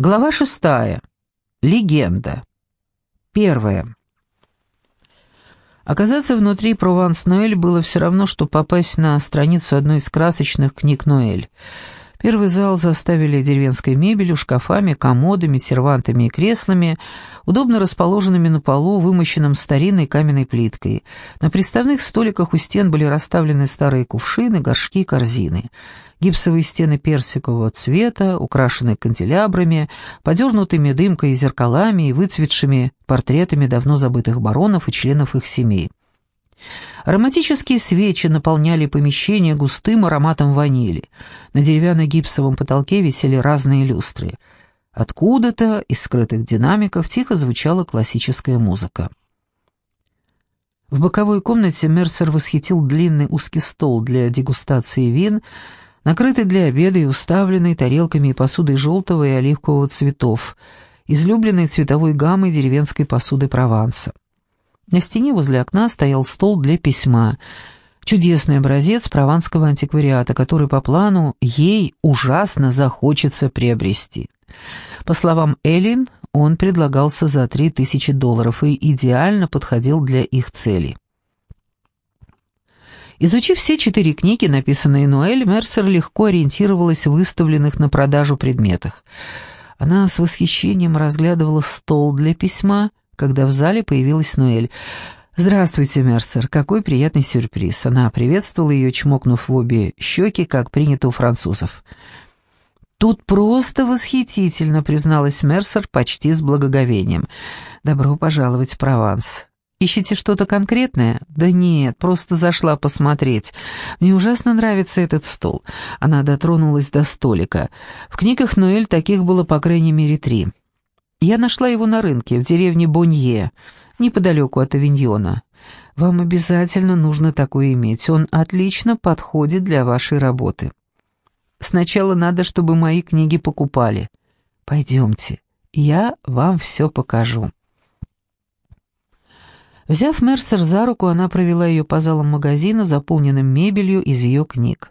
Глава шестая. Легенда. Первая. Оказаться внутри Прованс-Ноэль было все равно, что попасть на страницу одной из красочных книг Ноэль. Первый зал заставили деревенской мебелью, шкафами, комодами, сервантами и креслами, удобно расположенными на полу, вымощенным старинной каменной плиткой. На приставных столиках у стен были расставлены старые кувшины, горшки и корзины гипсовые стены персикового цвета, украшенные канделябрами, подернутыми дымкой зеркалами и выцветшими портретами давно забытых баронов и членов их семей. Ароматические свечи наполняли помещение густым ароматом ванили. На деревянно-гипсовом потолке висели разные люстры. Откуда-то из скрытых динамиков тихо звучала классическая музыка. В боковой комнате Мерсер восхитил длинный узкий стол для дегустации вин, накрытый для обеда и уставленный тарелками и посудой желтого и оливкового цветов, излюбленной цветовой гаммой деревенской посуды Прованса. На стене возле окна стоял стол для письма, чудесный образец прованского антиквариата, который по плану ей ужасно захочется приобрести. По словам Эллин, он предлагался за 3000 долларов и идеально подходил для их целей. Изучив все четыре книги, написанные Ноэль, Мерсер легко ориентировалась в выставленных на продажу предметах. Она с восхищением разглядывала стол для письма, когда в зале появилась Ноэль. «Здравствуйте, Мерсер, какой приятный сюрприз!» Она приветствовала ее, чмокнув в обе щеки, как принято у французов. «Тут просто восхитительно», — призналась Мерсер почти с благоговением. «Добро пожаловать в Прованс. Ищете что-то конкретное? Да нет, просто зашла посмотреть. Мне ужасно нравится этот стол. Она дотронулась до столика. В книгах Ноэль таких было по крайней мере три. Я нашла его на рынке в деревне Бонье, неподалеку от Авиньона. Вам обязательно нужно такой иметь. Он отлично подходит для вашей работы. Сначала надо, чтобы мои книги покупали. Пойдемте, я вам все покажу. Взяв Мерсер за руку, она провела ее по залам магазина, заполненным мебелью из ее книг.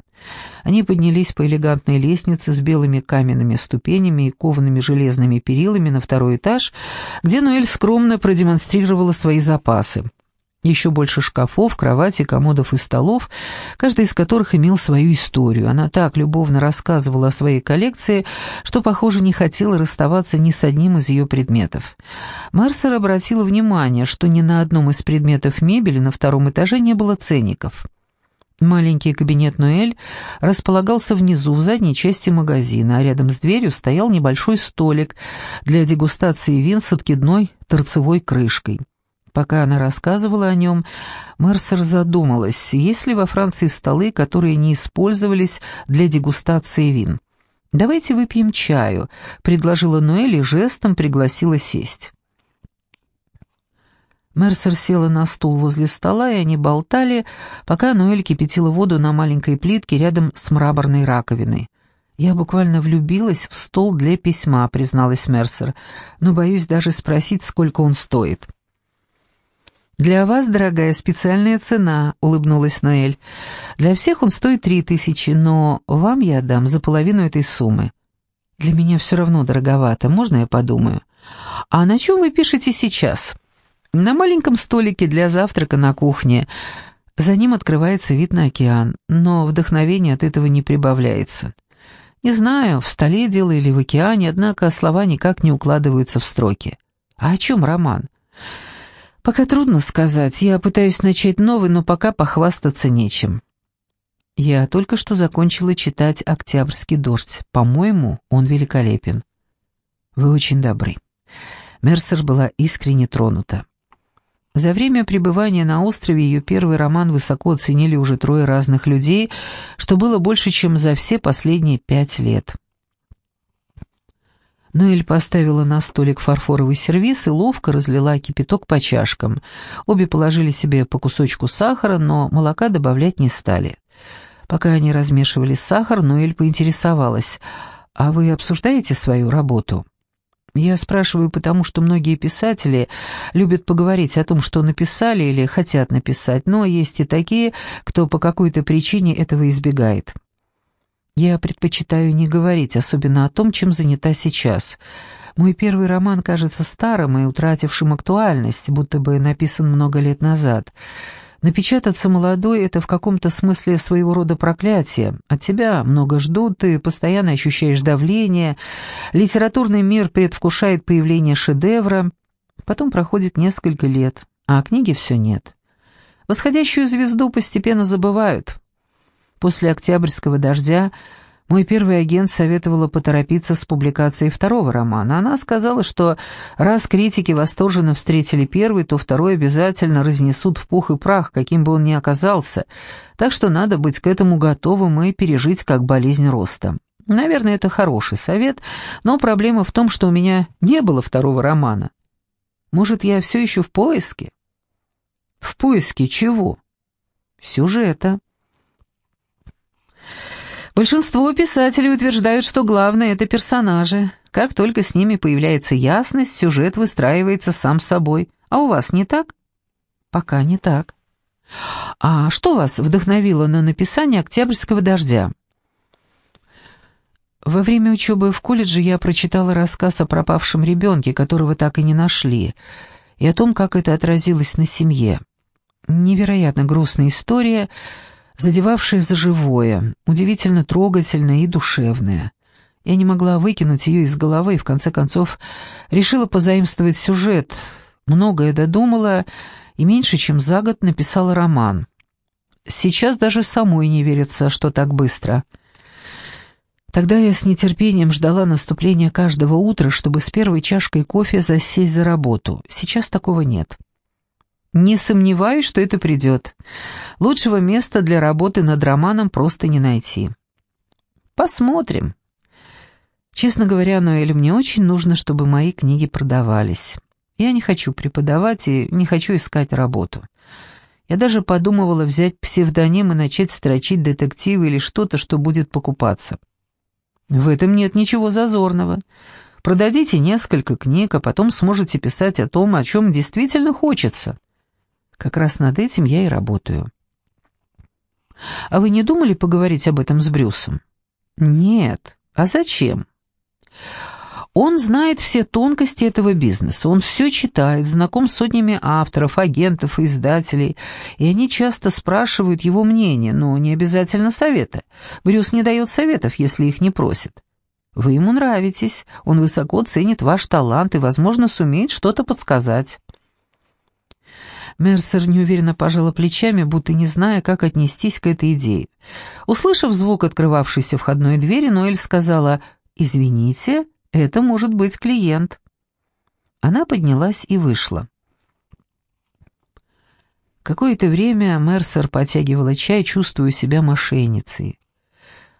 Они поднялись по элегантной лестнице с белыми каменными ступенями и коваными железными перилами на второй этаж, где Ноэль скромно продемонстрировала свои запасы. Еще больше шкафов, кроватей, комодов и столов, каждый из которых имел свою историю. Она так любовно рассказывала о своей коллекции, что, похоже, не хотела расставаться ни с одним из ее предметов. Мерсер обратила внимание, что ни на одном из предметов мебели на втором этаже не было ценников. Маленький кабинет Ноэль располагался внизу, в задней части магазина, а рядом с дверью стоял небольшой столик для дегустации вин с откидной торцевой крышкой. Пока она рассказывала о нем, Мерсер задумалась, есть ли во Франции столы, которые не использовались для дегустации вин. «Давайте выпьем чаю», — предложила Ноэль и жестом пригласила сесть. Мерсер села на стул возле стола, и они болтали, пока Ноэль кипятила воду на маленькой плитке рядом с мраморной раковиной. «Я буквально влюбилась в стол для письма», — призналась Мерсер, «но боюсь даже спросить, сколько он стоит». «Для вас, дорогая, специальная цена», — улыбнулась Ноэль. «Для всех он стоит три тысячи, но вам я отдам за половину этой суммы». «Для меня все равно дороговато, можно я подумаю?» «А на чем вы пишете сейчас?» «На маленьком столике для завтрака на кухне. За ним открывается вид на океан, но вдохновение от этого не прибавляется. Не знаю, в столе дело или в океане, однако слова никак не укладываются в строки. А о чем роман?» Пока трудно сказать. Я пытаюсь начать новый, но пока похвастаться нечем. Я только что закончила читать «Октябрьский дождь». По-моему, он великолепен. Вы очень добры. Мерсер была искренне тронута. За время пребывания на острове ее первый роман высоко оценили уже трое разных людей, что было больше, чем за все последние пять лет. Ноэль поставила на столик фарфоровый сервиз и ловко разлила кипяток по чашкам. Обе положили себе по кусочку сахара, но молока добавлять не стали. Пока они размешивали сахар, Ноэль поинтересовалась, «А вы обсуждаете свою работу?» Я спрашиваю, потому что многие писатели любят поговорить о том, что написали или хотят написать, но есть и такие, кто по какой-то причине этого избегает. Я предпочитаю не говорить, особенно о том, чем занята сейчас. Мой первый роман кажется старым и утратившим актуальность, будто бы написан много лет назад. Напечататься молодой — это в каком-то смысле своего рода проклятие. От тебя много ждут, ты постоянно ощущаешь давление, литературный мир предвкушает появление шедевра. Потом проходит несколько лет, а книги все нет. Восходящую звезду постепенно забывают. После «Октябрьского дождя» Мой первый агент советовала поторопиться с публикацией второго романа. Она сказала, что раз критики восторженно встретили первый, то второй обязательно разнесут в пух и прах, каким бы он ни оказался, так что надо быть к этому готовым и пережить как болезнь роста. Наверное, это хороший совет, но проблема в том, что у меня не было второго романа. Может, я все еще в поиске? В поиске чего? Сюжета. Большинство писателей утверждают, что главное — это персонажи. Как только с ними появляется ясность, сюжет выстраивается сам собой. А у вас не так? Пока не так. А что вас вдохновило на написание «Октябрьского дождя»? Во время учебы в колледже я прочитала рассказ о пропавшем ребенке, которого так и не нашли, и о том, как это отразилось на семье. Невероятно грустная история — задевавшая за живое, удивительно трогательная и душевная. Я не могла выкинуть ее из головы и, в конце концов, решила позаимствовать сюжет. Многое додумала и меньше чем за год написала роман. Сейчас даже самой не верится, что так быстро. Тогда я с нетерпением ждала наступления каждого утра, чтобы с первой чашкой кофе засесть за работу. Сейчас такого нет. Не сомневаюсь, что это придет. Лучшего места для работы над романом просто не найти. Посмотрим. Честно говоря, Ноэль, мне очень нужно, чтобы мои книги продавались. Я не хочу преподавать и не хочу искать работу. Я даже подумывала взять псевдоним и начать строчить детективы или что-то, что будет покупаться. В этом нет ничего зазорного. Продадите несколько книг, а потом сможете писать о том, о чем действительно хочется. Как раз над этим я и работаю. А вы не думали поговорить об этом с Брюсом? Нет. А зачем? Он знает все тонкости этого бизнеса, он все читает, знаком с сотнями авторов, агентов издателей, и они часто спрашивают его мнение, но не обязательно совета. Брюс не дает советов, если их не просит. Вы ему нравитесь, он высоко ценит ваш талант и, возможно, сумеет что-то подсказать. Мерсер неуверенно пожала плечами, будто не зная, как отнестись к этой идее. Услышав звук открывавшейся входной двери, Ноэль сказала «Извините, это может быть клиент». Она поднялась и вышла. Какое-то время Мерсер потягивала чай, чувствуя себя мошенницей.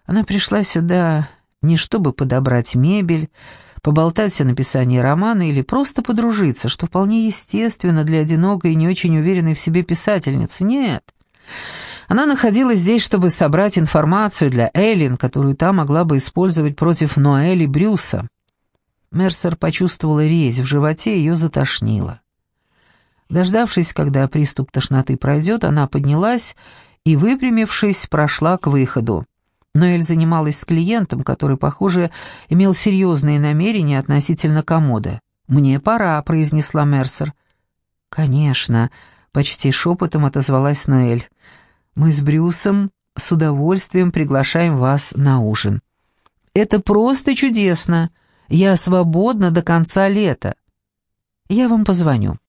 Она пришла сюда не чтобы подобрать мебель, поболтать о написании романа или просто подружиться, что вполне естественно для одинокой и не очень уверенной в себе писательницы. Нет. Она находилась здесь, чтобы собрать информацию для Эллен, которую та могла бы использовать против Ноэли Брюса. Мерсер почувствовала резь в животе, ее затошнило. Дождавшись, когда приступ тошноты пройдет, она поднялась и, выпрямившись, прошла к выходу. Ноэль занималась с клиентом, который, похоже, имел серьезные намерения относительно комода. «Мне пора», — произнесла Мерсер. «Конечно», — почти шепотом отозвалась Ноэль. «Мы с Брюсом с удовольствием приглашаем вас на ужин». «Это просто чудесно. Я свободна до конца лета. Я вам позвоню».